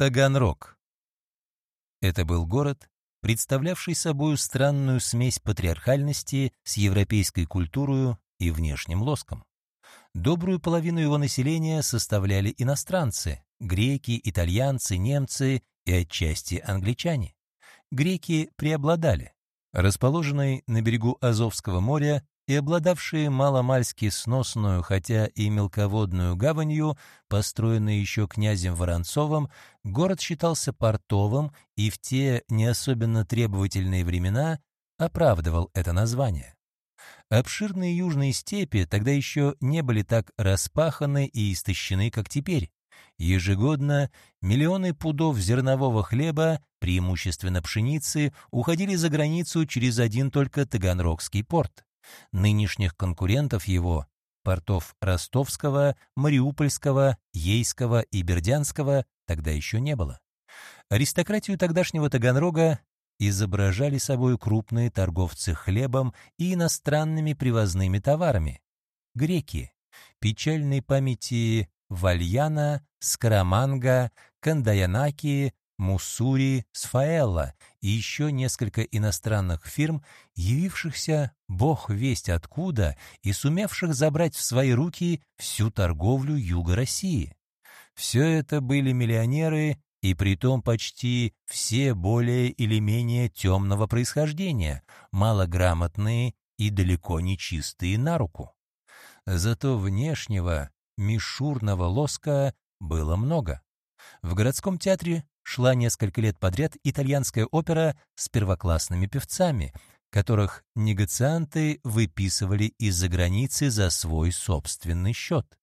Таганрог. Это был город, представлявший собою странную смесь патриархальности с европейской культурой и внешним лоском. Добрую половину его населения составляли иностранцы – греки, итальянцы, немцы и отчасти англичане. Греки преобладали. Расположенный на берегу Азовского моря и обладавшие маломальски сносную, хотя и мелководную гаванью, построенной еще князем Воронцовым, город считался портовым и в те не особенно требовательные времена оправдывал это название. Обширные южные степи тогда еще не были так распаханы и истощены, как теперь. Ежегодно миллионы пудов зернового хлеба, преимущественно пшеницы, уходили за границу через один только Таганрогский порт. Нынешних конкурентов его, портов Ростовского, Мариупольского, Ейского и Бердянского, тогда еще не было. Аристократию тогдашнего Таганрога изображали собой крупные торговцы хлебом и иностранными привозными товарами. Греки, печальной памяти Вальяна, Скараманга, Кандаянаки, Муссури, Сфаэлла и еще несколько иностранных фирм, явившихся бог весть откуда и сумевших забрать в свои руки всю торговлю Юга России. Все это были миллионеры и притом почти все более или менее темного происхождения, малограмотные и далеко не чистые на руку. Зато внешнего, мишурного лоска было много. В городском театре шла несколько лет подряд итальянская опера с первоклассными певцами, которых негацианты выписывали из-за границы за свой собственный счет.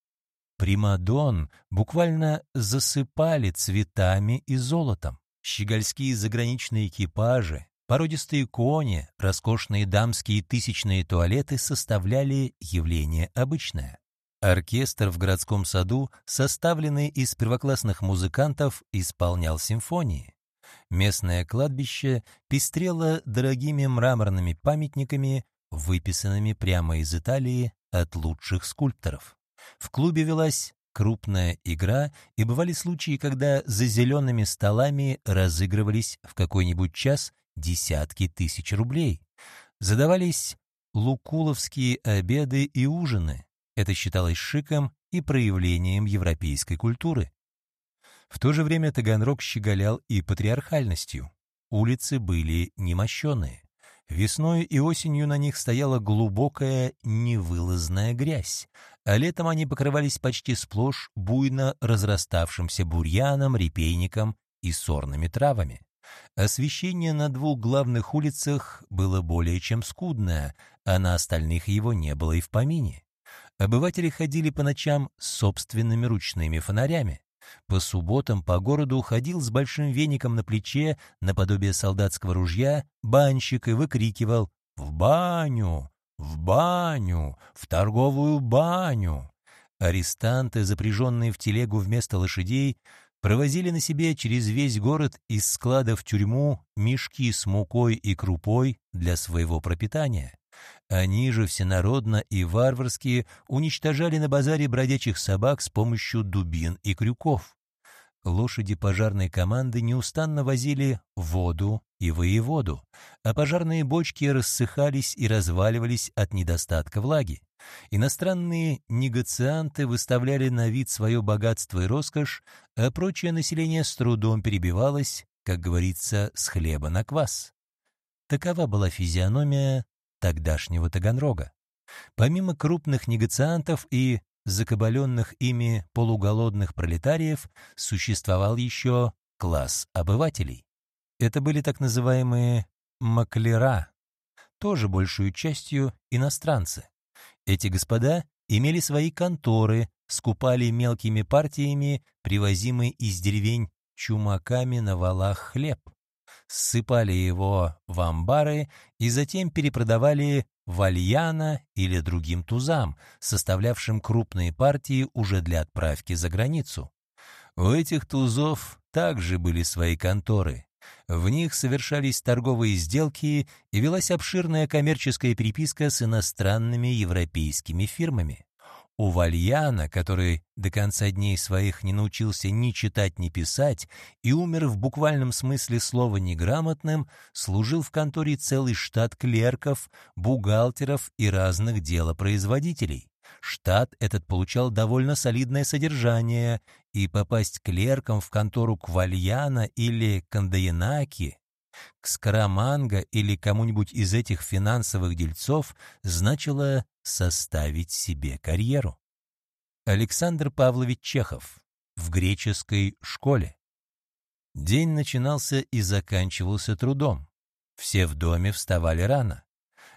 Примадон буквально засыпали цветами и золотом. Щегольские заграничные экипажи, породистые кони, роскошные дамские тысячные туалеты составляли явление обычное. Оркестр в городском саду, составленный из первоклассных музыкантов, исполнял симфонии. Местное кладбище пестрело дорогими мраморными памятниками, выписанными прямо из Италии от лучших скульпторов. В клубе велась крупная игра, и бывали случаи, когда за зелеными столами разыгрывались в какой-нибудь час десятки тысяч рублей. Задавались лукуловские обеды и ужины. Это считалось шиком и проявлением европейской культуры. В то же время Таганрог щеголял и патриархальностью. Улицы были немощенные. Весной и осенью на них стояла глубокая невылазная грязь, а летом они покрывались почти сплошь буйно разраставшимся бурьяном, репейником и сорными травами. Освещение на двух главных улицах было более чем скудное, а на остальных его не было и в помине. Обыватели ходили по ночам с собственными ручными фонарями. По субботам по городу ходил с большим веником на плече, наподобие солдатского ружья, банщик и выкрикивал «В баню! В баню! В торговую баню!» Арестанты, запряженные в телегу вместо лошадей, провозили на себе через весь город из склада в тюрьму мешки с мукой и крупой для своего пропитания. Они же всенародно и варварски уничтожали на базаре бродячих собак с помощью дубин и крюков. Лошади пожарной команды неустанно возили воду и воеводу, а пожарные бочки рассыхались и разваливались от недостатка влаги. Иностранные негацианты выставляли на вид свое богатство и роскошь, а прочее население с трудом перебивалось, как говорится, с хлеба на квас. Такова была физиономия тогдашнего Таганрога. Помимо крупных негациантов и закабаленных ими полуголодных пролетариев, существовал еще класс обывателей. Это были так называемые маклера, тоже большую частью иностранцы. Эти господа имели свои конторы, скупали мелкими партиями привозимый из деревень чумаками на валах хлеб ссыпали его в амбары и затем перепродавали вальяна или другим тузам, составлявшим крупные партии уже для отправки за границу. У этих тузов также были свои конторы. В них совершались торговые сделки и велась обширная коммерческая переписка с иностранными европейскими фирмами. У Вальяна, который до конца дней своих не научился ни читать, ни писать и умер в буквальном смысле слова неграмотным, служил в конторе целый штат клерков, бухгалтеров и разных делопроизводителей. Штат этот получал довольно солидное содержание, и попасть клерком в контору Квальяна или Кандаинаки к Скараманго или кому-нибудь из этих финансовых дельцов значило составить себе карьеру. Александр Павлович Чехов в греческой школе. День начинался и заканчивался трудом. Все в доме вставали рано.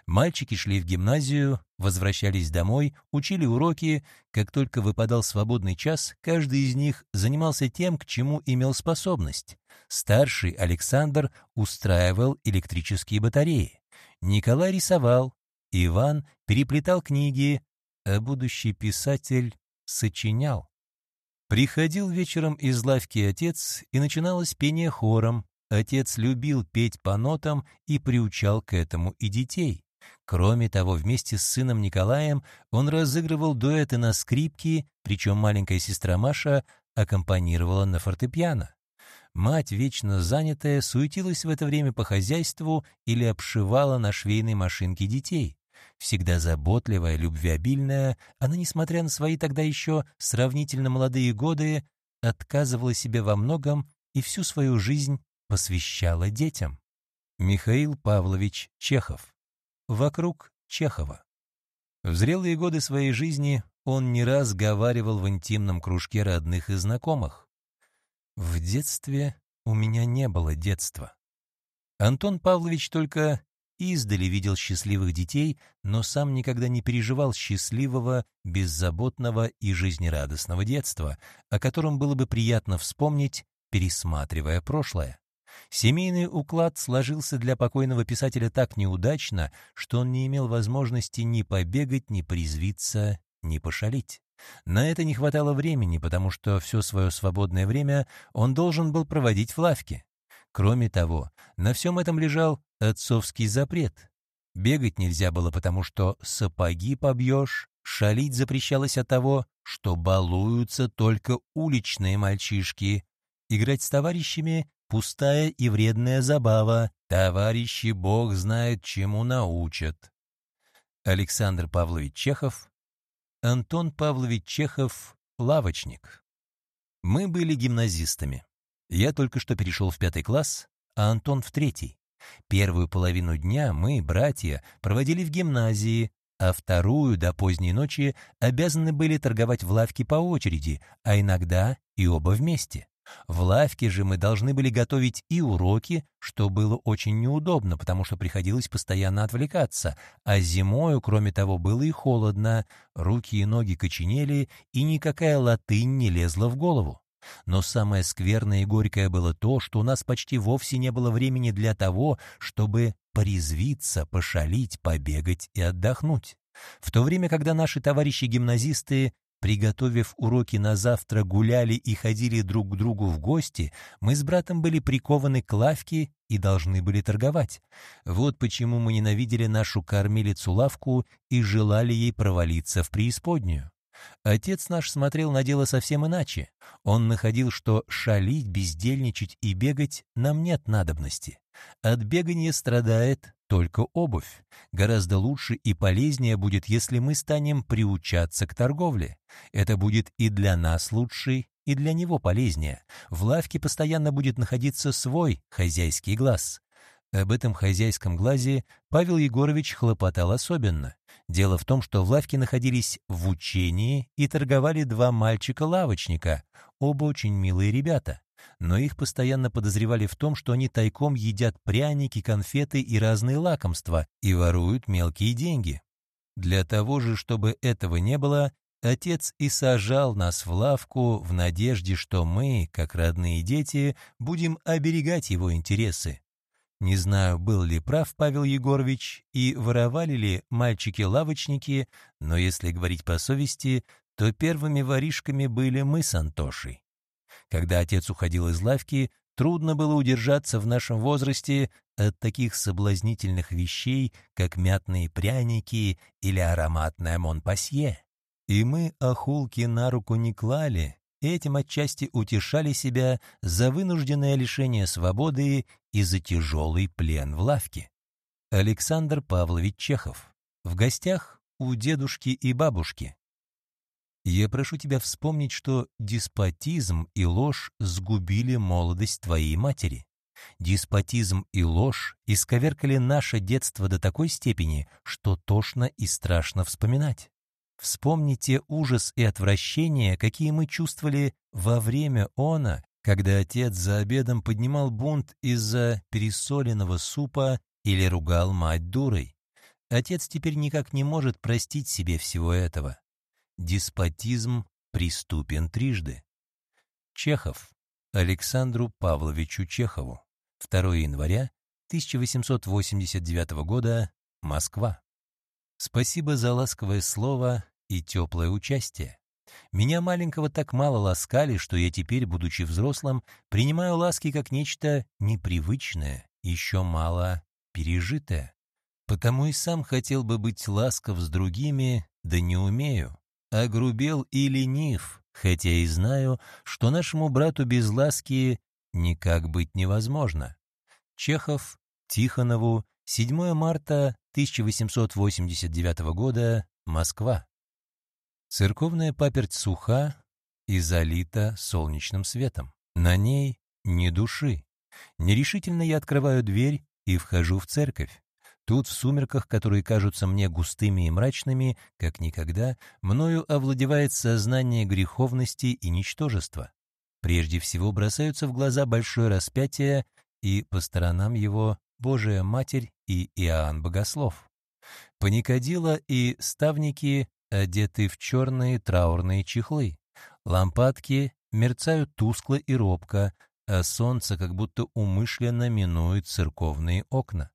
Мальчики шли в гимназию, возвращались домой, учили уроки. Как только выпадал свободный час, каждый из них занимался тем, к чему имел способность. Старший Александр устраивал электрические батареи. Николай рисовал. Иван переплетал книги, а будущий писатель сочинял. Приходил вечером из лавки отец, и начиналось пение хором. Отец любил петь по нотам и приучал к этому и детей. Кроме того, вместе с сыном Николаем он разыгрывал дуэты на скрипке, причем маленькая сестра Маша аккомпанировала на фортепиано. Мать, вечно занятая, суетилась в это время по хозяйству или обшивала на швейной машинке детей. Всегда заботливая, любвеобильная, она, несмотря на свои тогда еще сравнительно молодые годы, отказывала себе во многом и всю свою жизнь посвящала детям. Михаил Павлович Чехов вокруг Чехова. В зрелые годы своей жизни он не раз говаривал в интимном кружке родных и знакомых. «В детстве у меня не было детства». Антон Павлович только издали видел счастливых детей, но сам никогда не переживал счастливого, беззаботного и жизнерадостного детства, о котором было бы приятно вспомнить, пересматривая прошлое. Семейный уклад сложился для покойного писателя так неудачно, что он не имел возможности ни побегать, ни призвиться, ни пошалить. На это не хватало времени, потому что все свое свободное время он должен был проводить в лавке. Кроме того, на всем этом лежал отцовский запрет. Бегать нельзя было, потому что сапоги побьешь, шалить запрещалось от того, что балуются только уличные мальчишки. Играть с товарищами Пустая и вредная забава. Товарищи, Бог знает, чему научат. Александр Павлович Чехов, Антон Павлович Чехов, лавочник. Мы были гимназистами. Я только что перешел в пятый класс, а Антон в третий. Первую половину дня мы, братья, проводили в гимназии, а вторую до поздней ночи обязаны были торговать в лавке по очереди, а иногда и оба вместе. В лавке же мы должны были готовить и уроки, что было очень неудобно, потому что приходилось постоянно отвлекаться, а зимою, кроме того, было и холодно, руки и ноги коченели, и никакая латынь не лезла в голову. Но самое скверное и горькое было то, что у нас почти вовсе не было времени для того, чтобы порезвиться, пошалить, побегать и отдохнуть. В то время, когда наши товарищи-гимназисты Приготовив уроки на завтра, гуляли и ходили друг к другу в гости, мы с братом были прикованы к лавке и должны были торговать. Вот почему мы ненавидели нашу кормилицу-лавку и желали ей провалиться в преисподнюю. Отец наш смотрел на дело совсем иначе. Он находил, что шалить, бездельничать и бегать нам нет надобности. От бегания страдает только обувь. Гораздо лучше и полезнее будет, если мы станем приучаться к торговле. Это будет и для нас лучше, и для него полезнее. В лавке постоянно будет находиться свой хозяйский глаз. Об этом хозяйском глазе Павел Егорович хлопотал особенно. Дело в том, что в лавке находились в учении и торговали два мальчика-лавочника, оба очень милые ребята но их постоянно подозревали в том, что они тайком едят пряники, конфеты и разные лакомства и воруют мелкие деньги. Для того же, чтобы этого не было, отец и сажал нас в лавку в надежде, что мы, как родные дети, будем оберегать его интересы. Не знаю, был ли прав Павел Егорович и воровали ли мальчики-лавочники, но если говорить по совести, то первыми воришками были мы с Антошей. Когда отец уходил из лавки, трудно было удержаться в нашем возрасте от таких соблазнительных вещей, как мятные пряники или ароматное монпасье. И мы охулки на руку не клали, этим отчасти утешали себя за вынужденное лишение свободы и за тяжелый плен в лавке. Александр Павлович Чехов. В гостях у дедушки и бабушки. Я прошу тебя вспомнить, что деспотизм и ложь сгубили молодость твоей матери. Деспотизм и ложь исковеркали наше детство до такой степени, что тошно и страшно вспоминать. Вспомните ужас и отвращение, какие мы чувствовали во время она, когда отец за обедом поднимал бунт из-за пересоленного супа или ругал мать дурой. Отец теперь никак не может простить себе всего этого. Деспотизм приступен трижды. Чехов. Александру Павловичу Чехову. 2 января 1889 года. Москва. Спасибо за ласковое слово и теплое участие. Меня маленького так мало ласкали, что я теперь, будучи взрослым, принимаю ласки как нечто непривычное, еще мало пережитое. Потому и сам хотел бы быть ласков с другими, да не умею. Огрубел и ленив, хотя и знаю, что нашему брату без ласки никак быть невозможно. Чехов, Тихонову, 7 марта 1889 года, Москва. Церковная паперть суха и залита солнечным светом. На ней ни души. Нерешительно я открываю дверь и вхожу в церковь. Тут, в сумерках, которые кажутся мне густыми и мрачными, как никогда, мною овладевает сознание греховности и ничтожества. Прежде всего бросаются в глаза большое распятие и по сторонам его Божия Матерь и Иоанн Богослов. Паникодила и ставники одеты в черные траурные чехлы. Лампадки мерцают тускло и робко, а солнце как будто умышленно минует церковные окна.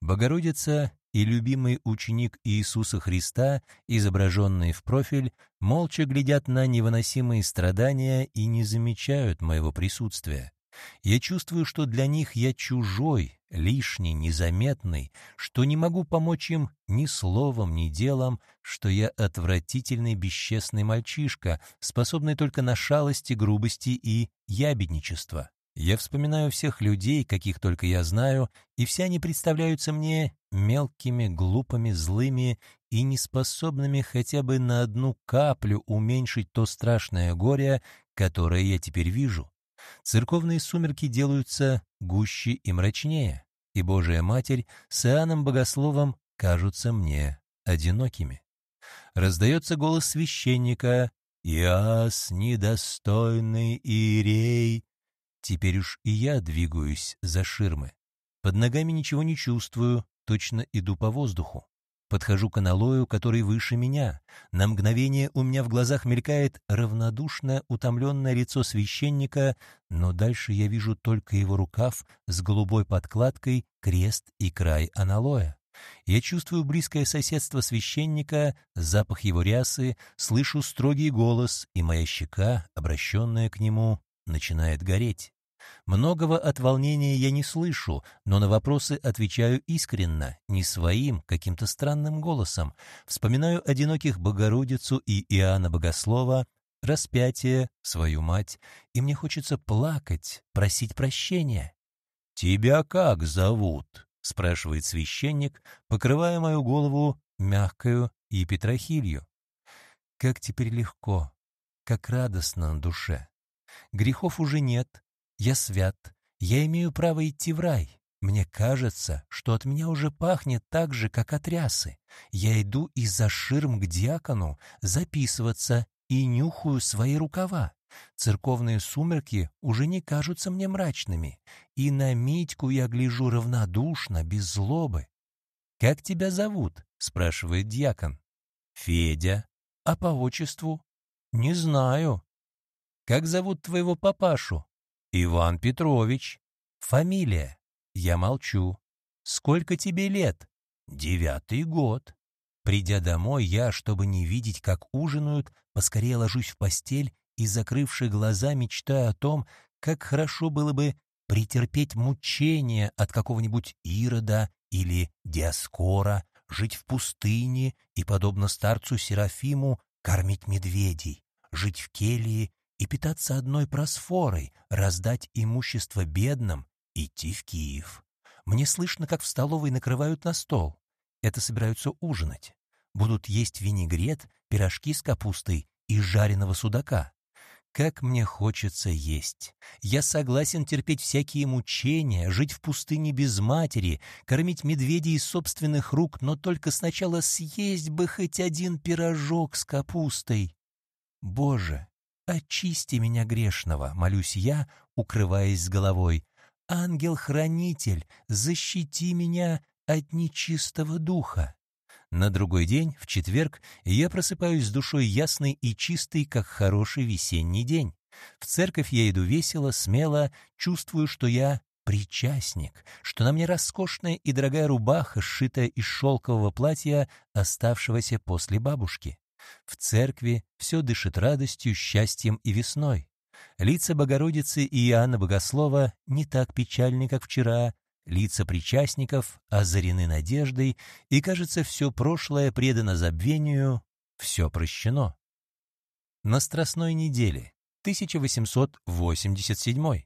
Богородица и любимый ученик Иисуса Христа, изображенные в профиль, молча глядят на невыносимые страдания и не замечают моего присутствия. Я чувствую, что для них я чужой, лишний, незаметный, что не могу помочь им ни словом, ни делом, что я отвратительный бесчестный мальчишка, способный только на шалости, грубости и ябедничество. Я вспоминаю всех людей, каких только я знаю, и все они представляются мне мелкими, глупыми, злыми и неспособными хотя бы на одну каплю уменьшить то страшное горе, которое я теперь вижу. Церковные сумерки делаются гуще и мрачнее, и Божия Матерь с Иоанном Богословом кажутся мне одинокими. Раздается голос священника «Иас, недостойный Иерей!» Теперь уж и я двигаюсь за ширмы. Под ногами ничего не чувствую, точно иду по воздуху. Подхожу к аналою, который выше меня. На мгновение у меня в глазах мелькает равнодушное, утомленное лицо священника, но дальше я вижу только его рукав с голубой подкладкой, крест и край аналоя. Я чувствую близкое соседство священника, запах его рясы, слышу строгий голос, и моя щека, обращенная к нему, начинает гореть. Многого от волнения я не слышу, но на вопросы отвечаю искренно, не своим, каким-то странным голосом. Вспоминаю одиноких Богородицу и Иоанна Богослова, распятие, свою мать, и мне хочется плакать, просить прощения. «Тебя как зовут?» — спрашивает священник, покрывая мою голову мягкою и петрохилью. Как теперь легко, как радостно на душе. Грехов уже нет, я свят, я имею право идти в рай. Мне кажется, что от меня уже пахнет так же, как от рясы. Я иду из-за ширм к диакону записываться и нюхаю свои рукава. Церковные сумерки уже не кажутся мне мрачными, и на Митьку я гляжу равнодушно, без злобы. «Как тебя зовут?» — спрашивает диакон. «Федя. А по отчеству?» «Не знаю». «Как зовут твоего папашу?» «Иван Петрович». «Фамилия?» Я молчу. «Сколько тебе лет?» «Девятый год». Придя домой, я, чтобы не видеть, как ужинают, поскорее ложусь в постель и, закрывши глаза, мечтаю о том, как хорошо было бы претерпеть мучения от какого-нибудь Ирода или Диаскора, жить в пустыне и, подобно старцу Серафиму, кормить медведей, жить в келье и питаться одной просфорой, раздать имущество бедным, идти в Киев. Мне слышно, как в столовой накрывают на стол. Это собираются ужинать. Будут есть винегрет, пирожки с капустой и жареного судака. Как мне хочется есть. Я согласен терпеть всякие мучения, жить в пустыне без матери, кормить медведей из собственных рук, но только сначала съесть бы хоть один пирожок с капустой. Боже, очисти меня грешного, молюсь я, укрываясь головой. Ангел-хранитель, защити меня от нечистого духа. На другой день, в четверг, я просыпаюсь с душой ясной и чистой, как хороший весенний день. В церковь я иду весело, смело, чувствую, что я причастник, что на мне роскошная и дорогая рубаха, сшитая из шелкового платья, оставшегося после бабушки. В церкви все дышит радостью, счастьем и весной. Лица Богородицы и Иоанна Богослова не так печальны, как вчера, лица причастников озарены надеждой, и, кажется, все прошлое предано забвению, все прощено. На Страстной неделе, 1887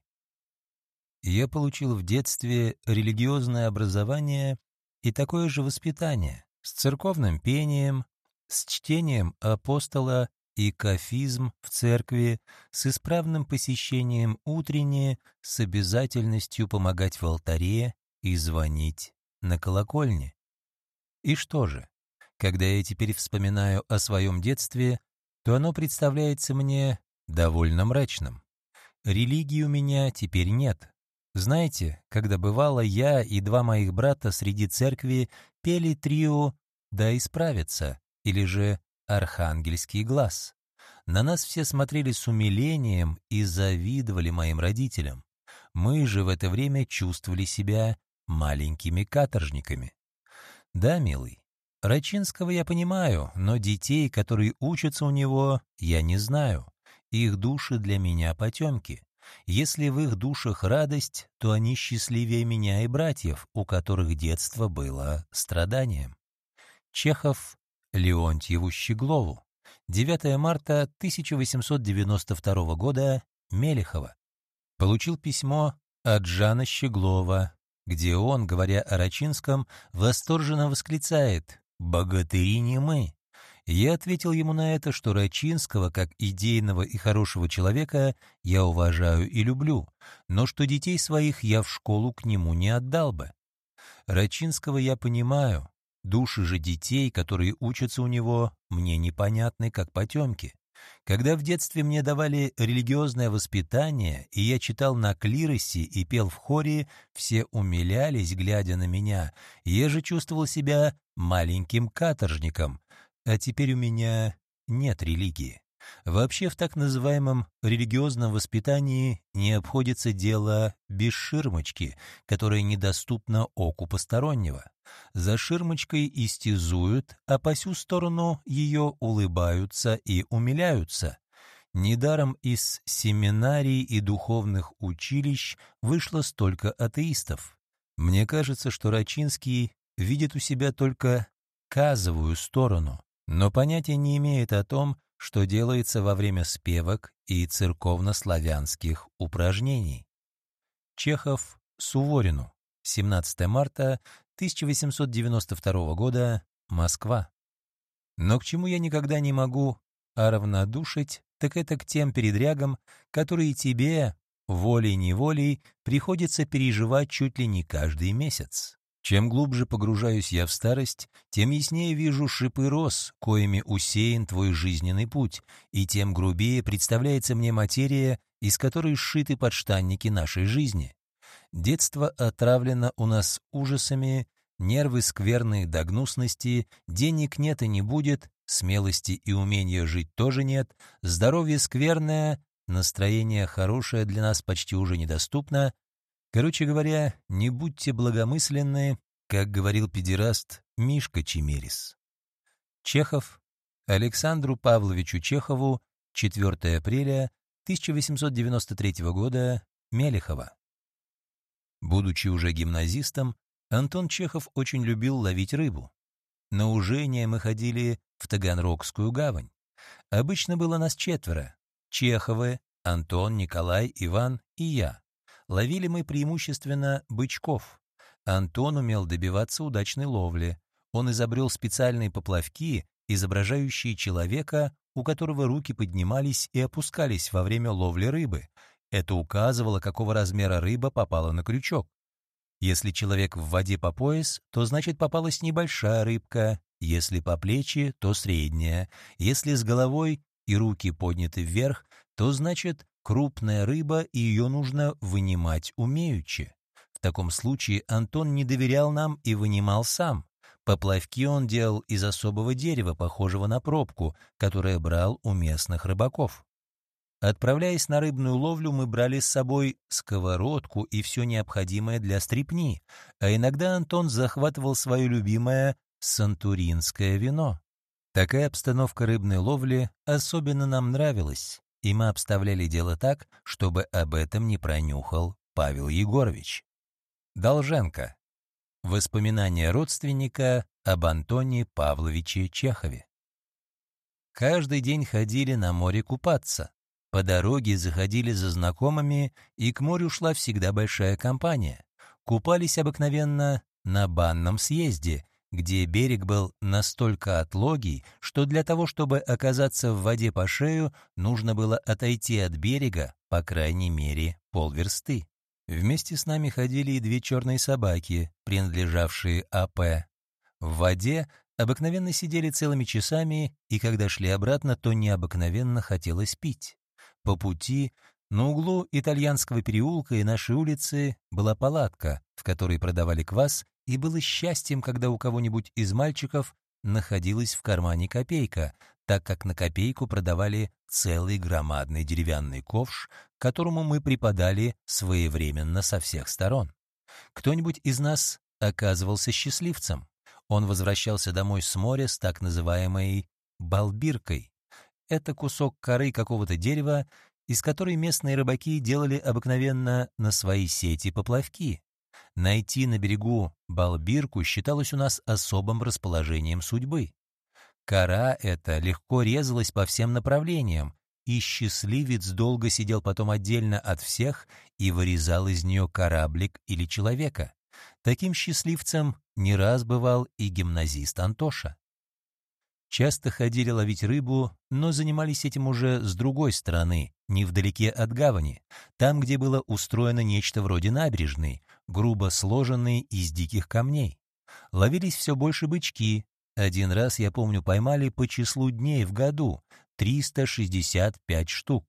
Я получил в детстве религиозное образование и такое же воспитание, с церковным пением, с чтением апостола и кафизм в церкви с исправным посещением утреннее, с обязательностью помогать в алтаре и звонить на колокольне. И что же, когда я теперь вспоминаю о своем детстве, то оно представляется мне довольно мрачным. Религии у меня теперь нет. Знаете, когда бывало я и два моих брата среди церкви пели трио «Да исправится» или же архангельский глаз. На нас все смотрели с умилением и завидовали моим родителям. Мы же в это время чувствовали себя маленькими каторжниками. Да, милый, Рачинского я понимаю, но детей, которые учатся у него, я не знаю. Их души для меня потемки. Если в их душах радость, то они счастливее меня и братьев, у которых детство было страданием. Чехов Леонтьеву Щеглову. 9 марта 1892 года, Мелехова. Получил письмо от Жана Щеглова, где он, говоря о Рачинском, восторженно восклицает «Богатыри не мы». Я ответил ему на это, что Рачинского, как идейного и хорошего человека, я уважаю и люблю, но что детей своих я в школу к нему не отдал бы. Рачинского я понимаю, Души же детей, которые учатся у него, мне непонятны, как потемки. Когда в детстве мне давали религиозное воспитание, и я читал на клиросе и пел в хоре, все умилялись, глядя на меня. Я же чувствовал себя маленьким каторжником, а теперь у меня нет религии. Вообще в так называемом религиозном воспитании не обходится дело без ширмочки, которая недоступна оку постороннего. За ширмочкой истязуют, а по сю сторону ее улыбаются и умиляются. Недаром из семинарий и духовных училищ вышло столько атеистов. Мне кажется, что Рачинский видит у себя только казовую сторону, но понятия не имеет о том, что делается во время спевок и церковно-славянских упражнений. Чехов Суворину, 17 марта 1892 года, Москва. Но к чему я никогда не могу равнодушить, так это к тем передрягам, которые тебе, волей-неволей, приходится переживать чуть ли не каждый месяц. Чем глубже погружаюсь я в старость, тем яснее вижу шипы роз, коими усеян твой жизненный путь, и тем грубее представляется мне материя, из которой сшиты подштанники нашей жизни. Детство отравлено у нас ужасами, нервы скверные до гнусности, денег нет и не будет, смелости и умения жить тоже нет, здоровье скверное, настроение хорошее для нас почти уже недоступно, Короче говоря, не будьте благомысленны, как говорил педераст Мишка Чемерис. Чехов Александру Павловичу Чехову 4 апреля 1893 года Мелехова. Будучи уже гимназистом, Антон Чехов очень любил ловить рыбу. На ужение мы ходили в Таганрогскую гавань. Обычно было нас четверо. Чеховы, Антон, Николай, Иван и я. Ловили мы преимущественно бычков. Антон умел добиваться удачной ловли. Он изобрел специальные поплавки, изображающие человека, у которого руки поднимались и опускались во время ловли рыбы. Это указывало, какого размера рыба попала на крючок. Если человек в воде по пояс, то значит попалась небольшая рыбка, если по плечи, то средняя, если с головой и руки подняты вверх, то значит крупная рыба и ее нужно вынимать умеючи. В таком случае Антон не доверял нам и вынимал сам. Поплавки он делал из особого дерева, похожего на пробку, которое брал у местных рыбаков. Отправляясь на рыбную ловлю, мы брали с собой сковородку и все необходимое для стрипни, а иногда Антон захватывал свое любимое сантуринское вино. Такая обстановка рыбной ловли особенно нам нравилась, и мы обставляли дело так, чтобы об этом не пронюхал Павел Егорович. Долженко. Воспоминания родственника об Антоне Павловиче Чехове. Каждый день ходили на море купаться. По дороге заходили за знакомыми, и к морю шла всегда большая компания. Купались обыкновенно на банном съезде, где берег был настолько отлогий, что для того, чтобы оказаться в воде по шею, нужно было отойти от берега, по крайней мере, полверсты. Вместе с нами ходили и две черные собаки, принадлежавшие АП. В воде обыкновенно сидели целыми часами, и когда шли обратно, то необыкновенно хотелось пить. По пути на углу итальянского переулка и нашей улицы была палатка, в которой продавали квас, и было счастьем, когда у кого-нибудь из мальчиков находилась в кармане копейка, так как на копейку продавали целый громадный деревянный ковш, которому мы припадали своевременно со всех сторон. Кто-нибудь из нас оказывался счастливцем. Он возвращался домой с моря с так называемой «балбиркой», это кусок коры какого-то дерева, из которой местные рыбаки делали обыкновенно на свои сети поплавки. Найти на берегу балбирку считалось у нас особым расположением судьбы. Кора эта легко резалась по всем направлениям, и счастливец долго сидел потом отдельно от всех и вырезал из нее кораблик или человека. Таким счастливцем не раз бывал и гимназист Антоша. Часто ходили ловить рыбу, но занимались этим уже с другой стороны, невдалеке от гавани, там, где было устроено нечто вроде набережной, грубо сложенной из диких камней. Ловились все больше бычки. Один раз, я помню, поймали по числу дней в году 365 штук,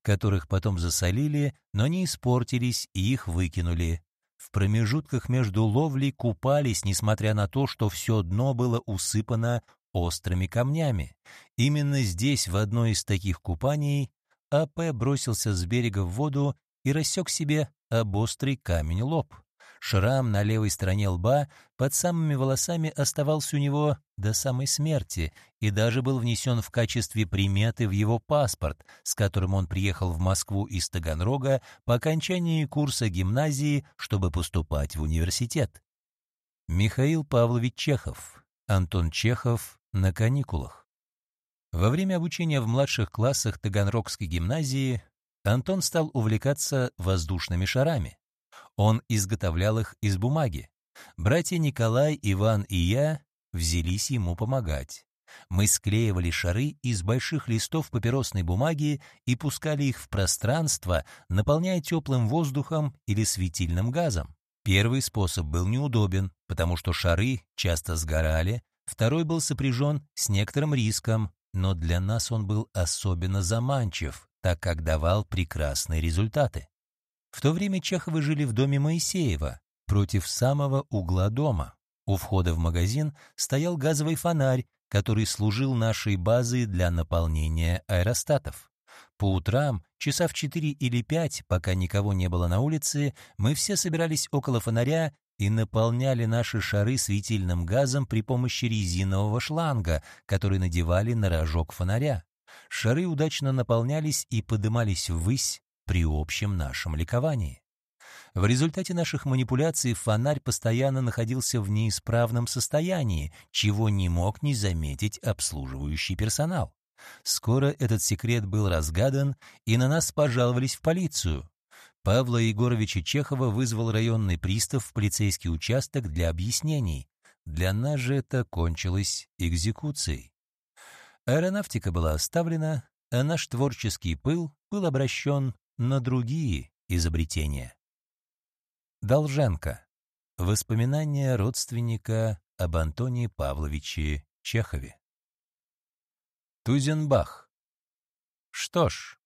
которых потом засолили, но не испортились и их выкинули. В промежутках между ловлей купались, несмотря на то, что все дно было усыпано острыми камнями. Именно здесь, в одной из таких купаний, А.П. бросился с берега в воду и рассек себе об острый камень лоб. Шрам на левой стороне лба под самыми волосами оставался у него до самой смерти и даже был внесен в качестве приметы в его паспорт, с которым он приехал в Москву из Таганрога по окончании курса гимназии, чтобы поступать в университет. Михаил Павлович Чехов, Антон Чехов, на каникулах. Во время обучения в младших классах Таганрогской гимназии Антон стал увлекаться воздушными шарами. Он изготовлял их из бумаги. Братья Николай, Иван и я взялись ему помогать. Мы склеивали шары из больших листов папиросной бумаги и пускали их в пространство, наполняя теплым воздухом или светильным газом. Первый способ был неудобен, потому что шары часто сгорали, Второй был сопряжен с некоторым риском, но для нас он был особенно заманчив, так как давал прекрасные результаты. В то время Чеховы жили в доме Моисеева, против самого угла дома. У входа в магазин стоял газовый фонарь, который служил нашей базой для наполнения аэростатов. По утрам, часа в четыре или пять, пока никого не было на улице, мы все собирались около фонаря и наполняли наши шары светильным газом при помощи резинового шланга, который надевали на рожок фонаря. Шары удачно наполнялись и подымались ввысь при общем нашем ликовании. В результате наших манипуляций фонарь постоянно находился в неисправном состоянии, чего не мог не заметить обслуживающий персонал. Скоро этот секрет был разгадан, и на нас пожаловались в полицию. Павла Егоровича Чехова вызвал районный пристав в полицейский участок для объяснений. Для нас же это кончилось экзекуцией. Аэронавтика была оставлена, а наш творческий пыл был обращен на другие изобретения. Долженко. Воспоминания родственника об Антонии Павловиче Чехове. Тузенбах. Что ж,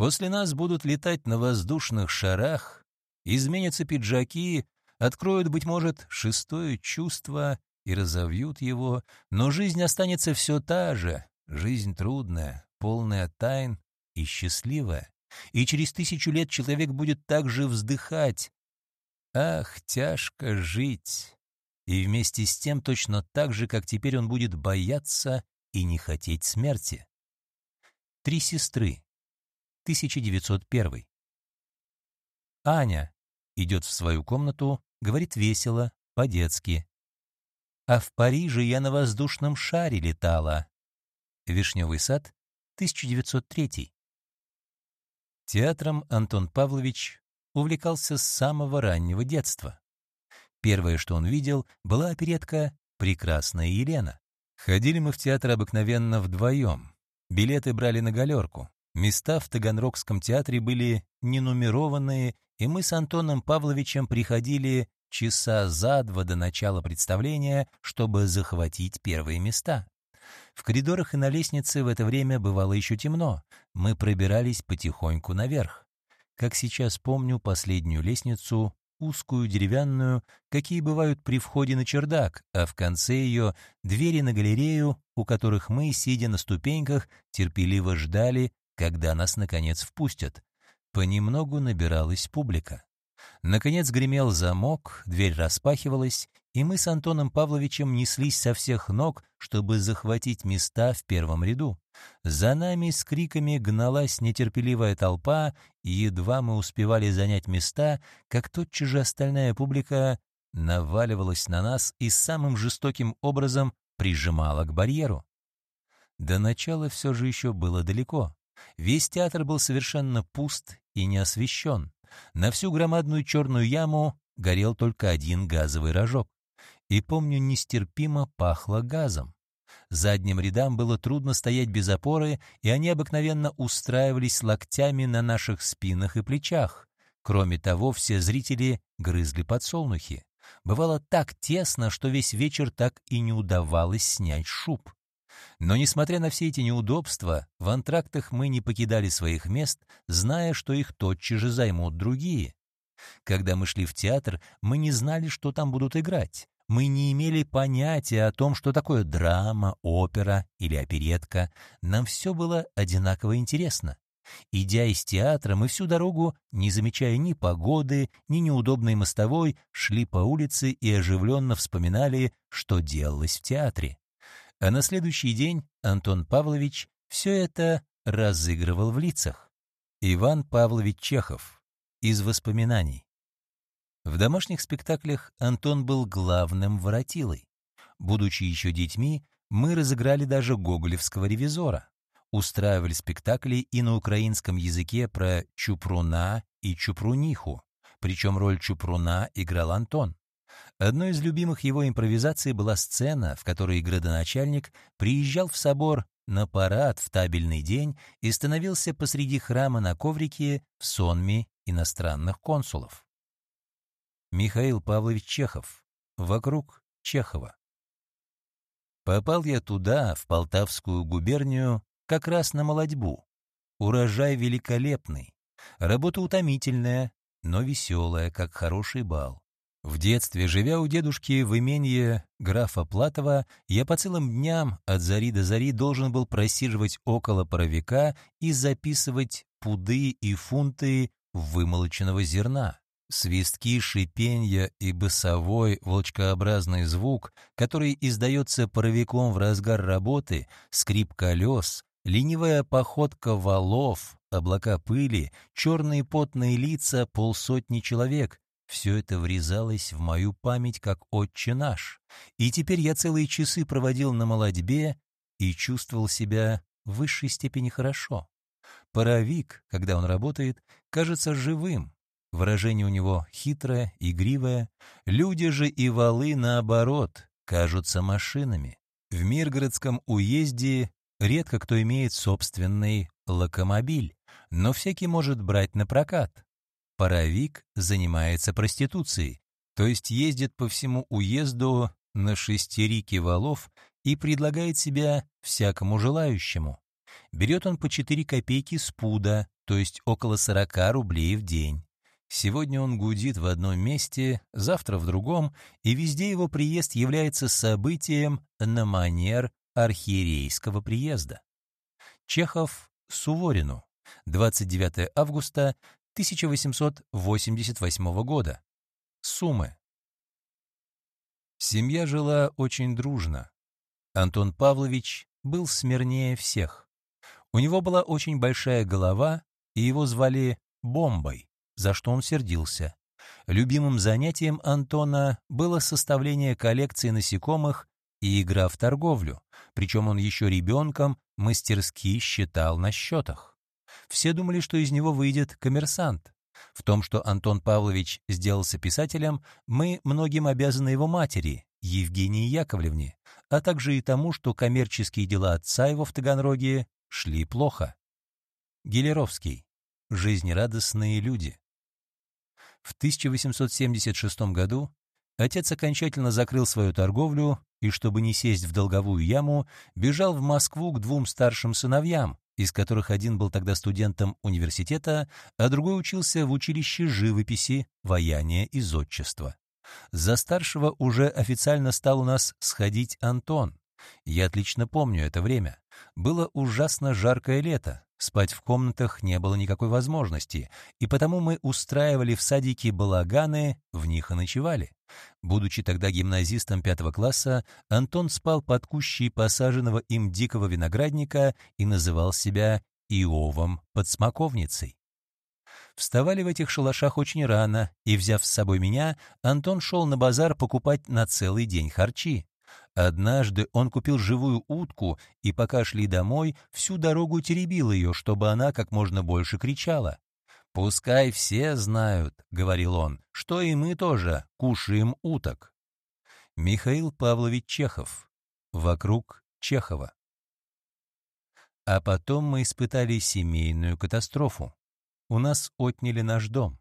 после нас будут летать на воздушных шарах, изменятся пиджаки, откроют, быть может, шестое чувство и разовьют его, но жизнь останется все та же, жизнь трудная, полная тайн и счастливая, и через тысячу лет человек будет также вздыхать, Ах, тяжко жить! И вместе с тем точно так же, как теперь он будет бояться и не хотеть смерти. Три сестры. 1901. Аня идет в свою комнату, говорит весело, по-детски. А в Париже я на воздушном шаре летала. Вишневый сад, 1903. Театром Антон Павлович увлекался с самого раннего детства. Первое, что он видел, была оперетка «Прекрасная Елена». Ходили мы в театр обыкновенно вдвоем. Билеты брали на галерку. Места в Таганрогском театре были ненумерованные, и мы с Антоном Павловичем приходили часа за два до начала представления, чтобы захватить первые места. В коридорах и на лестнице в это время бывало еще темно. Мы пробирались потихоньку наверх как сейчас помню последнюю лестницу, узкую, деревянную, какие бывают при входе на чердак, а в конце ее двери на галерею, у которых мы, сидя на ступеньках, терпеливо ждали, когда нас, наконец, впустят. Понемногу набиралась публика. Наконец гремел замок, дверь распахивалась, и мы с Антоном Павловичем неслись со всех ног, чтобы захватить места в первом ряду. За нами с криками гналась нетерпеливая толпа, и едва мы успевали занять места, как тотчас же остальная публика наваливалась на нас и самым жестоким образом прижимала к барьеру. До начала все же еще было далеко. Весь театр был совершенно пуст и не освещен. На всю громадную черную яму горел только один газовый рожок. И, помню, нестерпимо пахло газом. Задним рядам было трудно стоять без опоры, и они обыкновенно устраивались локтями на наших спинах и плечах. Кроме того, все зрители грызли подсолнухи. Бывало так тесно, что весь вечер так и не удавалось снять шуб. Но, несмотря на все эти неудобства, в антрактах мы не покидали своих мест, зная, что их тотчас же займут другие. Когда мы шли в театр, мы не знали, что там будут играть. Мы не имели понятия о том, что такое драма, опера или оперетка. Нам все было одинаково интересно. Идя из театра, мы всю дорогу, не замечая ни погоды, ни неудобной мостовой, шли по улице и оживленно вспоминали, что делалось в театре. А на следующий день Антон Павлович все это разыгрывал в лицах. Иван Павлович Чехов. Из воспоминаний. В домашних спектаклях Антон был главным воротилой. Будучи еще детьми, мы разыграли даже гоголевского ревизора. Устраивали спектакли и на украинском языке про Чупруна и Чупруниху, причем роль Чупруна играл Антон. Одной из любимых его импровизаций была сцена, в которой градоначальник приезжал в собор на парад в табельный день и становился посреди храма на коврике в сонме иностранных консулов. Михаил Павлович Чехов. Вокруг Чехова. Попал я туда, в Полтавскую губернию, как раз на молодьбу. Урожай великолепный, работа утомительная, но веселая, как хороший бал. В детстве, живя у дедушки в имении графа Платова, я по целым дням от зари до зари должен был просиживать около паровика и записывать пуды и фунты вымолоченного зерна. Свистки, шипенья и басовой волчкообразный звук, который издается паровиком в разгар работы, скрип колес, ленивая походка валов, облака пыли, черные потные лица полсотни человек, все это врезалось в мою память как «Отче наш», и теперь я целые часы проводил на молодьбе и чувствовал себя в высшей степени хорошо. Паровик, когда он работает, кажется живым. Выражение у него хитрое, игривое. Люди же и валы, наоборот, кажутся машинами. В Миргородском уезде редко кто имеет собственный локомобиль, но всякий может брать на прокат. Паровик занимается проституцией, то есть ездит по всему уезду на шестерике валов и предлагает себя всякому желающему. Берет он по 4 копейки с пуда, то есть около 40 рублей в день. Сегодня он гудит в одном месте, завтра в другом, и везде его приезд является событием на манер архиерейского приезда. Чехов Суворину, 29 августа 1888 года. Сумы. Семья жила очень дружно. Антон Павлович был смирнее всех. У него была очень большая голова, и его звали Бомбой, за что он сердился. Любимым занятием Антона было составление коллекции насекомых и игра в торговлю, причем он еще ребенком мастерски считал на счетах. Все думали, что из него выйдет коммерсант. В том, что Антон Павлович сделался писателем, мы многим обязаны его матери, Евгении Яковлевне, а также и тому, что коммерческие дела отца его в Таганроге шли плохо. Гелеровский. Жизнерадостные люди. В 1876 году отец окончательно закрыл свою торговлю и, чтобы не сесть в долговую яму, бежал в Москву к двум старшим сыновьям, из которых один был тогда студентом университета, а другой учился в училище живописи, ваяния и зодчества. За старшего уже официально стал у нас сходить Антон. Я отлично помню это время. Было ужасно жаркое лето, спать в комнатах не было никакой возможности, и потому мы устраивали в садике балаганы, в них и ночевали. Будучи тогда гимназистом пятого класса, Антон спал под кущей посаженного им дикого виноградника и называл себя Иовом под смоковницей. Вставали в этих шалашах очень рано, и, взяв с собой меня, Антон шел на базар покупать на целый день харчи. Однажды он купил живую утку и, пока шли домой, всю дорогу теребил ее, чтобы она как можно больше кричала. «Пускай все знают», — говорил он, — «что и мы тоже кушаем уток». Михаил Павлович Чехов. Вокруг Чехова. А потом мы испытали семейную катастрофу. У нас отняли наш дом.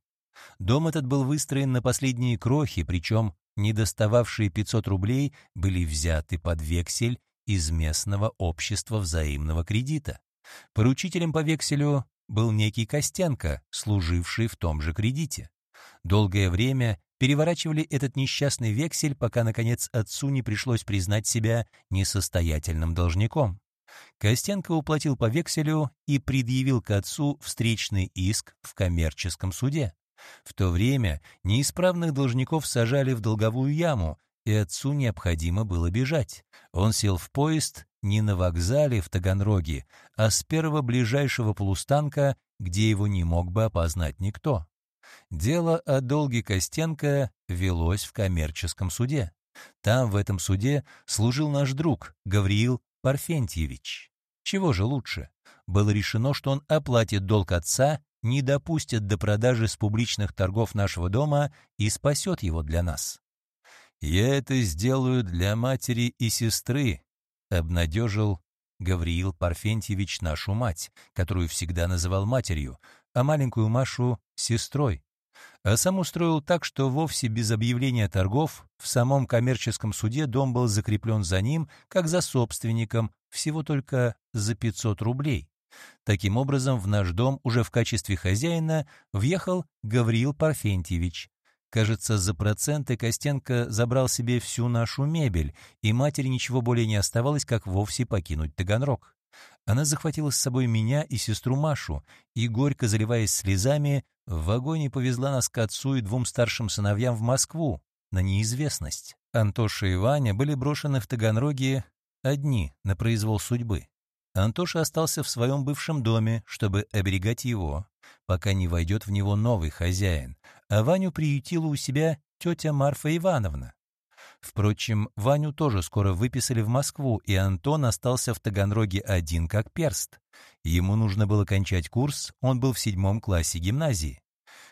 Дом этот был выстроен на последние крохи, причем недостававшие 500 рублей были взяты под вексель из местного общества взаимного кредита. Поручителем по векселю был некий Костенко, служивший в том же кредите. Долгое время переворачивали этот несчастный вексель, пока, наконец, отцу не пришлось признать себя несостоятельным должником. Костенко уплатил по векселю и предъявил к отцу встречный иск в коммерческом суде. В то время неисправных должников сажали в долговую яму, и отцу необходимо было бежать. Он сел в поезд не на вокзале в Таганроге, а с первого ближайшего полустанка, где его не мог бы опознать никто. Дело о долге Костенко велось в коммерческом суде. Там, в этом суде, служил наш друг Гавриил Парфентьевич. Чего же лучше? Было решено, что он оплатит долг отца не допустит до продажи с публичных торгов нашего дома и спасет его для нас. «Я это сделаю для матери и сестры», — обнадежил Гавриил Парфентьевич нашу мать, которую всегда называл матерью, а маленькую Машу — сестрой. А сам устроил так, что вовсе без объявления торгов в самом коммерческом суде дом был закреплен за ним, как за собственником, всего только за 500 рублей. Таким образом, в наш дом уже в качестве хозяина въехал Гавриил Парфентьевич. Кажется, за проценты Костенко забрал себе всю нашу мебель, и матери ничего более не оставалось, как вовсе покинуть Таганрог. Она захватила с собой меня и сестру Машу, и, горько заливаясь слезами, в вагоне повезла нас к отцу и двум старшим сыновьям в Москву, на неизвестность. Антоша и Ваня были брошены в Таганроге одни, на произвол судьбы. Антоша остался в своем бывшем доме, чтобы оберегать его, пока не войдет в него новый хозяин, а Ваню приютила у себя тетя Марфа Ивановна. Впрочем, Ваню тоже скоро выписали в Москву, и Антон остался в Таганроге один как перст. Ему нужно было кончать курс, он был в седьмом классе гимназии.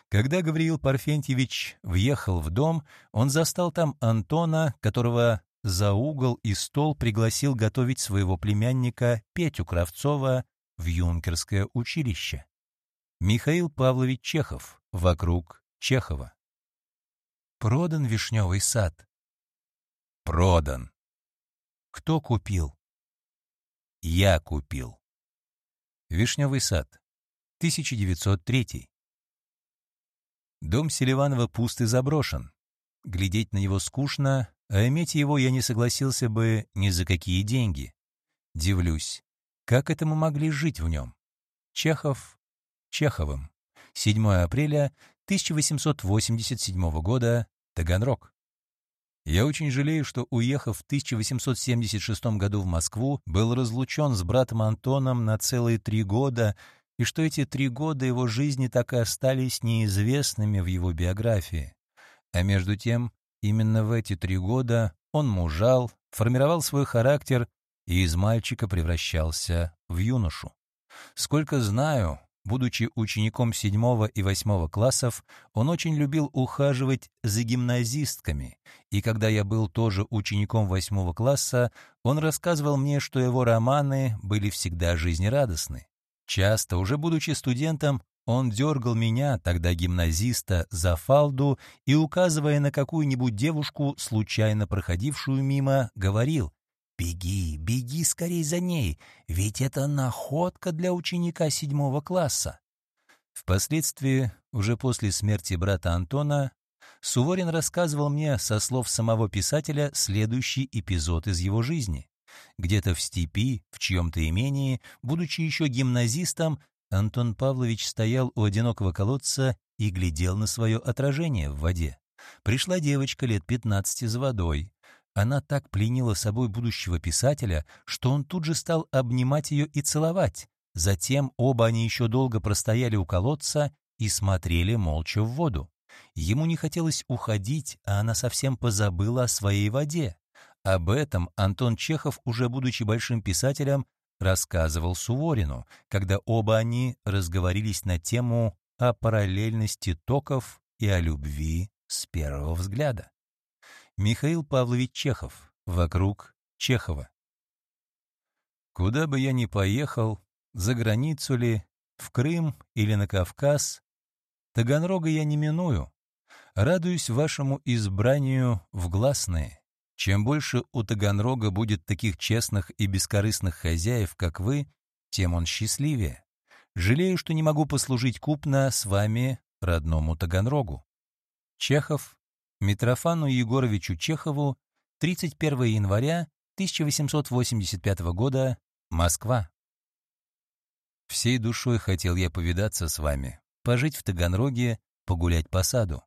Когда Гавриил Парфентьевич въехал в дом, он застал там Антона, которого за угол и стол пригласил готовить своего племянника Петю Кравцова в юнкерское училище. Михаил Павлович Чехов. Вокруг Чехова. Продан вишневый сад. Продан. Кто купил? Я купил. Вишневый сад. 1903. Дом Селиванова пуст и заброшен. Глядеть на него скучно, а иметь его я не согласился бы ни за какие деньги. Дивлюсь, как это мы могли жить в нем? Чехов Чеховым. 7 апреля 1887 года, Таганрог. Я очень жалею, что, уехав в 1876 году в Москву, был разлучен с братом Антоном на целые три года, и что эти три года его жизни так и остались неизвестными в его биографии. А между тем, именно в эти три года он мужал, формировал свой характер и из мальчика превращался в юношу. Сколько знаю, Будучи учеником седьмого и восьмого классов, он очень любил ухаживать за гимназистками, и когда я был тоже учеником восьмого класса, он рассказывал мне, что его романы были всегда жизнерадостны. Часто, уже будучи студентом, он дергал меня, тогда гимназиста, за фалду и, указывая на какую-нибудь девушку, случайно проходившую мимо, говорил «Беги, беги скорей за ней, ведь это находка для ученика седьмого класса». Впоследствии, уже после смерти брата Антона, Суворин рассказывал мне со слов самого писателя следующий эпизод из его жизни. Где-то в степи, в чьем-то имении, будучи еще гимназистом, Антон Павлович стоял у одинокого колодца и глядел на свое отражение в воде. Пришла девочка лет пятнадцати за водой. Она так пленила собой будущего писателя, что он тут же стал обнимать ее и целовать. Затем оба они еще долго простояли у колодца и смотрели молча в воду. Ему не хотелось уходить, а она совсем позабыла о своей воде. Об этом Антон Чехов, уже будучи большим писателем, рассказывал Суворину, когда оба они разговорились на тему о параллельности токов и о любви с первого взгляда. Михаил Павлович Чехов. Вокруг Чехова. Куда бы я ни поехал, за границу ли, в Крым или на Кавказ, Таганрога я не миную. Радуюсь вашему избранию в гласные. Чем больше у Таганрога будет таких честных и бескорыстных хозяев, как вы, тем он счастливее. Жалею, что не могу послужить купно с вами, родному Таганрогу. Чехов Митрофану Егоровичу Чехову 31 января 1885 года, Москва. Всей душой хотел я повидаться с вами, пожить в Таганроге, погулять по саду.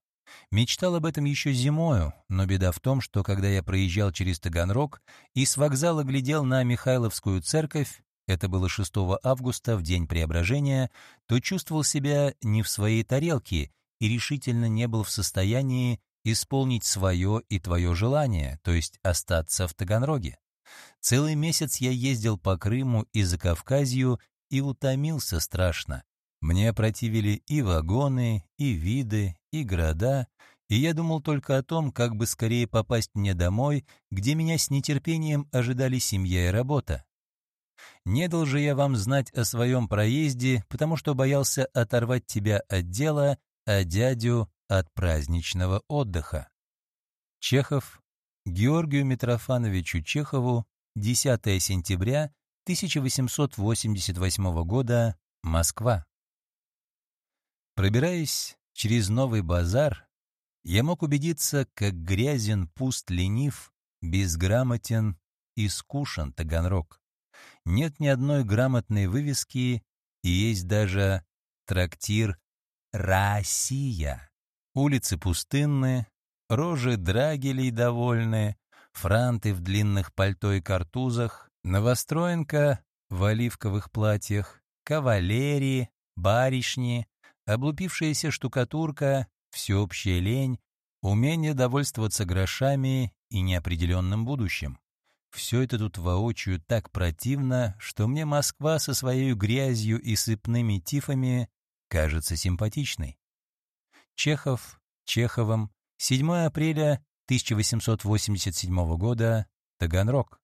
Мечтал об этом еще зимою, но беда в том, что когда я проезжал через Таганрог и с вокзала глядел на Михайловскую церковь, это было 6 августа, в день преображения, то чувствовал себя не в своей тарелке и решительно не был в состоянии исполнить свое и твое желание, то есть остаться в Таганроге. Целый месяц я ездил по Крыму и Закавказью и утомился страшно. Мне противили и вагоны, и виды, и города, и я думал только о том, как бы скорее попасть мне домой, где меня с нетерпением ожидали семья и работа. Не дал же я вам знать о своем проезде, потому что боялся оторвать тебя от дела, а дядю от праздничного отдыха. Чехов Георгию Митрофановичу Чехову 10 сентября 1888 года, Москва. Пробираясь через Новый базар, я мог убедиться, как грязен, пуст, ленив, безграмотен и скушен Таганрог. Нет ни одной грамотной вывески, и есть даже трактир «Россия». Улицы пустынные, рожи драгелей довольные, франты в длинных пальто и картузах, новостроенка в оливковых платьях, кавалерии, барышни, облупившаяся штукатурка, всеобщая лень, умение довольствоваться грошами и неопределенным будущим. Все это тут воочию так противно, что мне Москва со своей грязью и сыпными тифами кажется симпатичной. Чехов, Чеховым, 7 апреля 1887 года, Таганрог.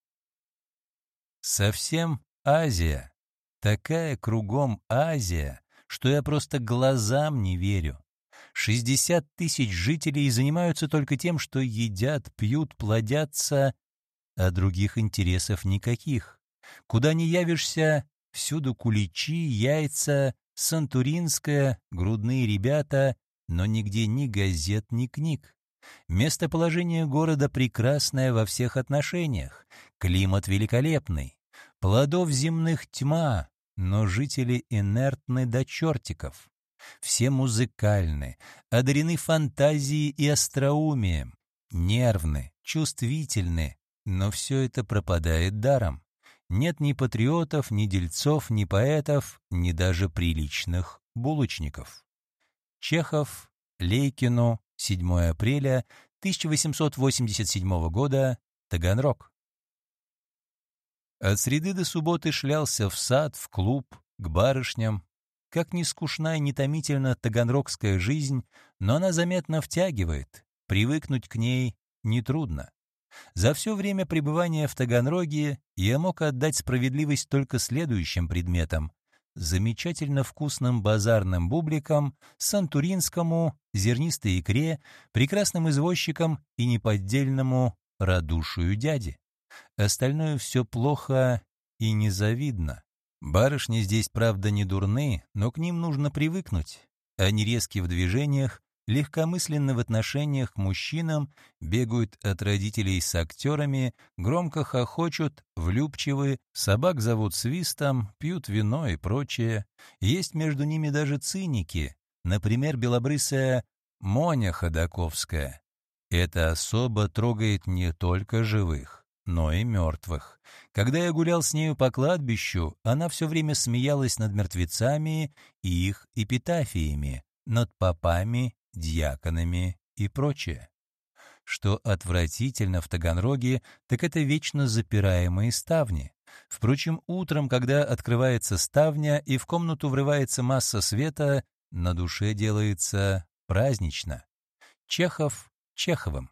Совсем Азия. Такая кругом Азия, что я просто глазам не верю. 60 тысяч жителей занимаются только тем, что едят, пьют, плодятся, а других интересов никаких. Куда ни явишься, всюду куличи, яйца, сантуринская, грудные ребята, но нигде ни газет, ни книг. Местоположение города прекрасное во всех отношениях, климат великолепный, плодов земных тьма, но жители инертны до чертиков. Все музыкальны, одарены фантазией и остроумием, нервны, чувствительны, но все это пропадает даром. Нет ни патриотов, ни дельцов, ни поэтов, ни даже приличных булочников. Чехов, Лейкину, 7 апреля 1887 года, Таганрог. От среды до субботы шлялся в сад, в клуб, к барышням. Как ни скучна и не томительна таганрогская жизнь, но она заметно втягивает, привыкнуть к ней нетрудно. За все время пребывания в Таганроге я мог отдать справедливость только следующим предметам замечательно вкусным базарным бубликом, сантуринскому, зернистой икре, прекрасным извозчикам и неподдельному радушию дяди. Остальное все плохо и незавидно. Барышни здесь, правда, не дурны, но к ним нужно привыкнуть. Они резки в движениях, легкомысленно в отношениях к мужчинам, бегают от родителей с актерами, громко хохочут, влюбчивы, собак зовут свистом, пьют вино и прочее. Есть между ними даже циники, например, белобрысая Моня Ходаковская. Эта особа трогает не только живых, но и мертвых. Когда я гулял с нею по кладбищу, она все время смеялась над мертвецами и их эпитафиями, над попами дьяконами и прочее. Что отвратительно в Таганроге, так это вечно запираемые ставни. Впрочем, утром, когда открывается ставня и в комнату врывается масса света, на душе делается празднично. Чехов Чеховым.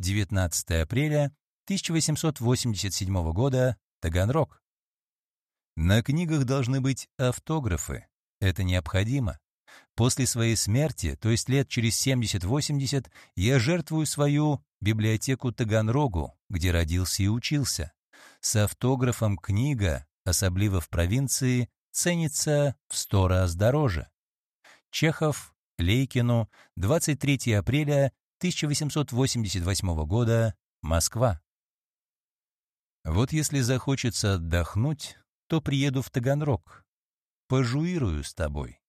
14-19 апреля 1887 года, Таганрог. На книгах должны быть автографы. Это необходимо. После своей смерти, то есть лет через 70-80, я жертвую свою библиотеку Таганрогу, где родился и учился. С автографом книга, особливо в провинции, ценится в сто раз дороже. Чехов, Лейкину, 23 апреля 1888 года, Москва. Вот если захочется отдохнуть, то приеду в Таганрог. Пожуирую с тобой.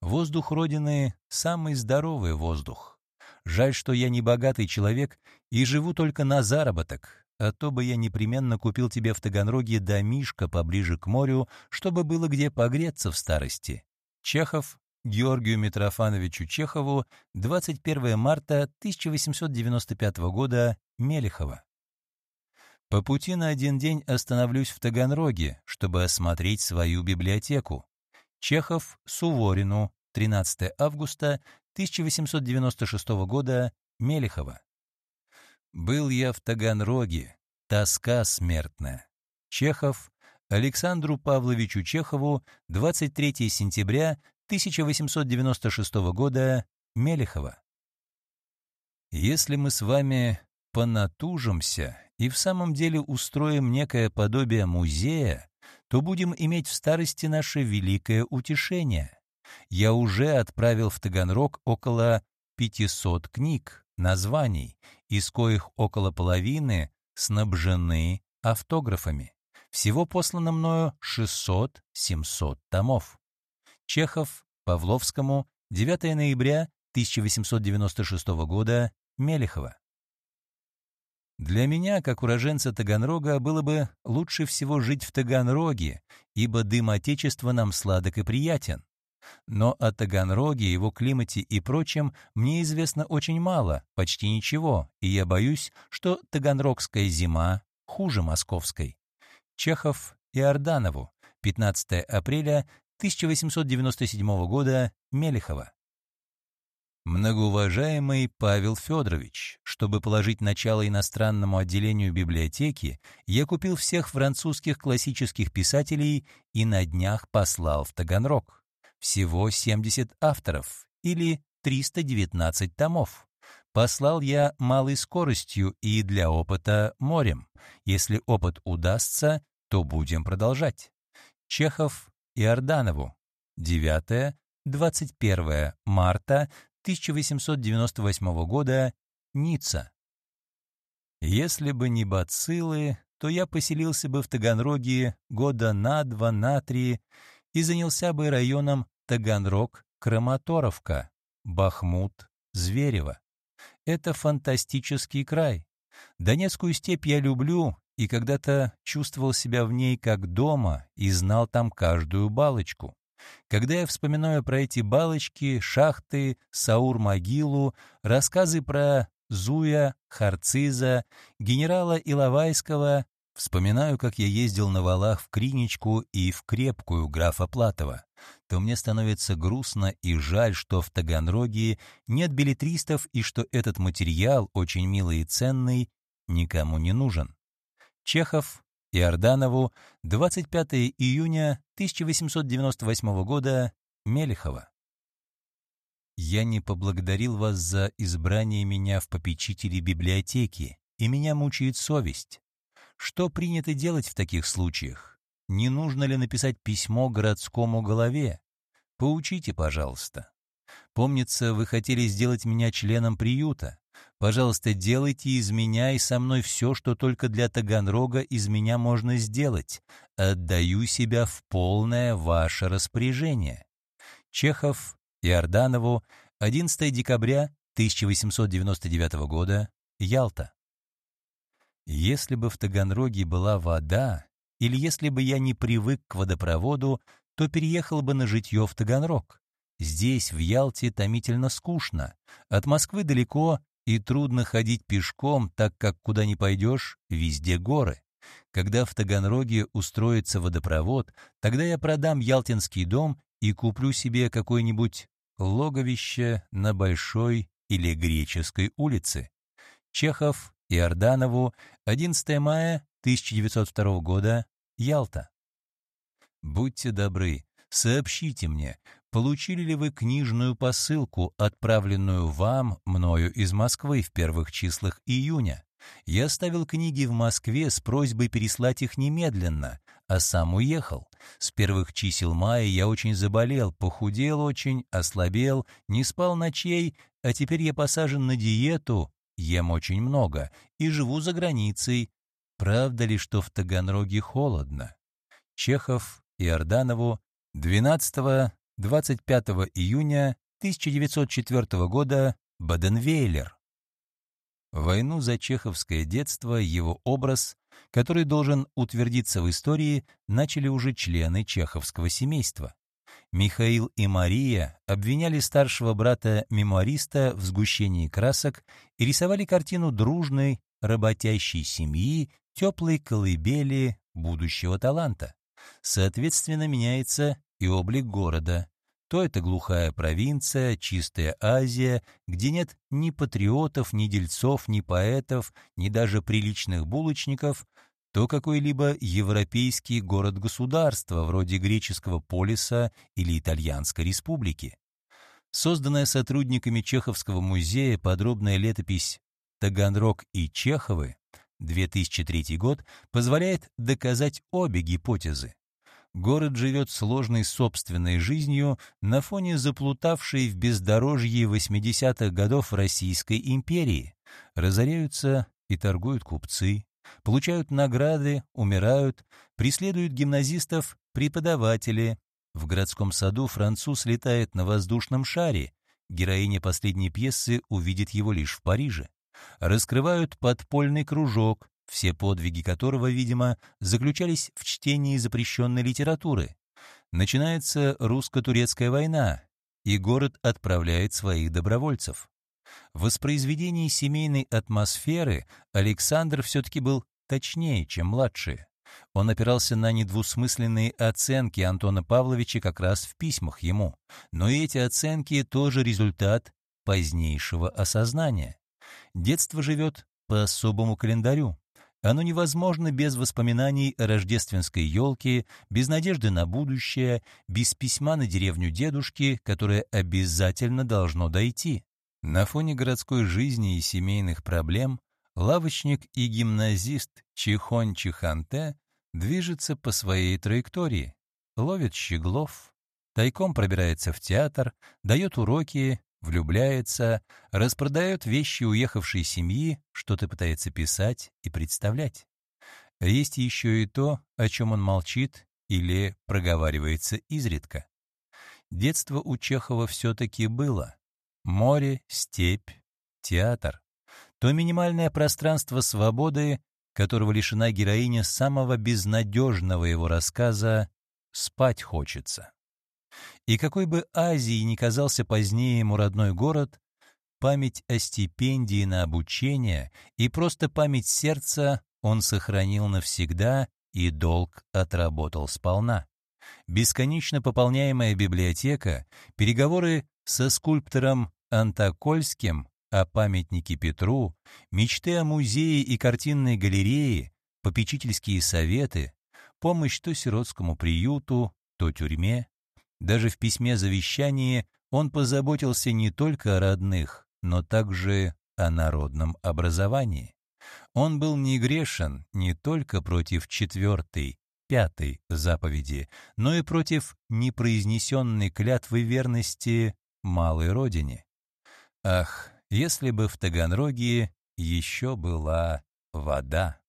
Воздух Родины — самый здоровый воздух. Жаль, что я не богатый человек и живу только на заработок, а то бы я непременно купил тебе в Таганроге домишко поближе к морю, чтобы было где погреться в старости. Чехов Георгию Митрофановичу Чехову 21 марта 1895 года, Мелехова. По пути на один день остановлюсь в Таганроге, чтобы осмотреть свою библиотеку. Чехов Суворину, 13 августа 1896 года, Мелехова. «Был я в Таганроге, тоска смертная». Чехов Александру Павловичу Чехову, 23 сентября 1896 года, Мелехова. Если мы с вами понатужимся и в самом деле устроим некое подобие музея, то будем иметь в старости наше великое утешение. Я уже отправил в Таганрог около 500 книг, названий, из коих около половины снабжены автографами. Всего послано мною 600-700 томов. Чехов, Павловскому, 9 ноября 1896 года, Мелехова. Для меня, как уроженца Таганрога, было бы лучше всего жить в Таганроге, ибо дым Отечества нам сладок и приятен. Но о Таганроге, его климате и прочем мне известно очень мало, почти ничего, и я боюсь, что Таганрогская зима хуже московской. Чехов и Орданову, 15 апреля 1897 года, Мелехова. Многоуважаемый Павел Федорович, чтобы положить начало иностранному отделению библиотеки, я купил всех французских классических писателей и на днях послал в Таганрог. Всего 70 авторов, или 319 томов. Послал я малой скоростью и для опыта морем. Если опыт удастся, то будем продолжать. Чехов и Орданову. 9-21 марта 1898 года, Ницца. Если бы не бациллы, то я поселился бы в Таганроге года на два, на три и занялся бы районом Таганрог-Краматоровка, Бахмут, Зверево. Это фантастический край. Донецкую степь я люблю и когда-то чувствовал себя в ней как дома и знал там каждую балочку. Когда я вспоминаю про эти балочки, шахты, Саур-могилу, рассказы про Зуя, Харциза, генерала Иловайского, вспоминаю, как я ездил на валах в Криничку и в Крепкую графа Платова, то мне становится грустно и жаль, что в Таганроге нет билетристов и что этот материал, очень милый и ценный, никому не нужен. Чехов, Иорданову 25 июня 1898 года, Мелехова. Я не поблагодарил вас за избрание меня в попечители библиотеки, и меня мучает совесть. Что принято делать в таких случаях? Не нужно ли написать письмо городскому голове? Поучите, пожалуйста. Помнится, вы хотели сделать меня членом приюта. Пожалуйста, делайте из меня и со мной все, что только для Таганрога из меня можно сделать. Отдаю себя в полное ваше распоряжение. Чехов, Иорданову, 11 декабря 1899 года, Ялта. Если бы в Таганроге была вода, или если бы я не привык к водопроводу, то переехал бы на житье в Таганрог. Здесь, в Ялте, томительно скучно. От Москвы далеко, и трудно ходить пешком, так как куда ни пойдешь, везде горы. Когда в Таганроге устроится водопровод, тогда я продам Ялтинский дом и куплю себе какое-нибудь логовище на Большой или Греческой улице. Чехов, Иорданову, 11 мая 1902 года, Ялта. Будьте добры, сообщите мне, получили ли вы книжную посылку, отправленную вам, мною из Москвы в первых числах июня. Я оставил книги в Москве с просьбой переслать их немедленно, а сам уехал. С первых чисел мая я очень заболел, похудел очень, ослабел, не спал ночей, а теперь я посажен на диету, ем очень много и живу за границей. Правда ли, что в Таганроге холодно? Чехов, Иорданову, 12 25 июня 1904 года Баденвейлер. Войну за чеховское детство, его образ, который должен утвердиться в истории, начали уже члены чеховского семейства. Михаил и Мария обвиняли старшего брата-мемуариста в сгущении красок и рисовали картину дружной, работящей семьи, теплой колыбели будущего таланта. Соответственно, меняется и облик города. То это глухая провинция, чистая Азия, где нет ни патриотов, ни дельцов, ни поэтов, ни даже приличных булочников, то какой-либо европейский город-государство, вроде греческого полиса или итальянской республики. Созданная сотрудниками Чеховского музея подробная летопись «Таганрог и Чеховы» 2003 год позволяет доказать обе гипотезы город живет сложной собственной жизнью на фоне заплутавшей в бездорожье 80-х годов Российской империи. Разоряются и торгуют купцы, получают награды, умирают, преследуют гимназистов преподаватели. В городском саду француз летает на воздушном шаре, героиня последней пьесы увидит его лишь в Париже. Раскрывают подпольный кружок, все подвиги которого, видимо, заключались в чтении запрещенной литературы. Начинается русско-турецкая война, и город отправляет своих добровольцев. В воспроизведении семейной атмосферы Александр все-таки был точнее, чем младшие. Он опирался на недвусмысленные оценки Антона Павловича как раз в письмах ему, но и эти оценки тоже результат позднейшего осознания. Детство живет по особому календарю. Оно невозможно без воспоминаний о рождественской елке, без надежды на будущее, без письма на деревню дедушки, которое обязательно должно дойти. На фоне городской жизни и семейных проблем лавочник и гимназист Чихонь Чиханте движется по своей траектории, ловит щеглов, тайком пробирается в театр, дает уроки, влюбляется, распродает вещи уехавшей семьи, что-то пытается писать и представлять. Есть еще и то, о чем он молчит или проговаривается изредка. Детство у Чехова все-таки было. Море, степь, театр то минимальное пространство свободы, которого лишена героиня самого безнадежного его рассказа «Спать хочется». И какой бы Азии ни казался позднее ему родной город, память о стипендии на обучение и просто память сердца он сохранил навсегда и долг отработал сполна. Бесконечно пополняемая библиотека, переговоры со скульптором Антокольским о памятнике Петру, мечты о музее и картинной галерее, попечительские советы, помощь то сиротскому приюту, то тюрьме. Даже в письме завещания он позаботился не только о родных, но также о народном образовании. Он был не грешен не только против четвертой, пятой заповеди, но и против непроизнесенной клятвы верности малой родине. Ах, если бы в Таганроге еще была вода.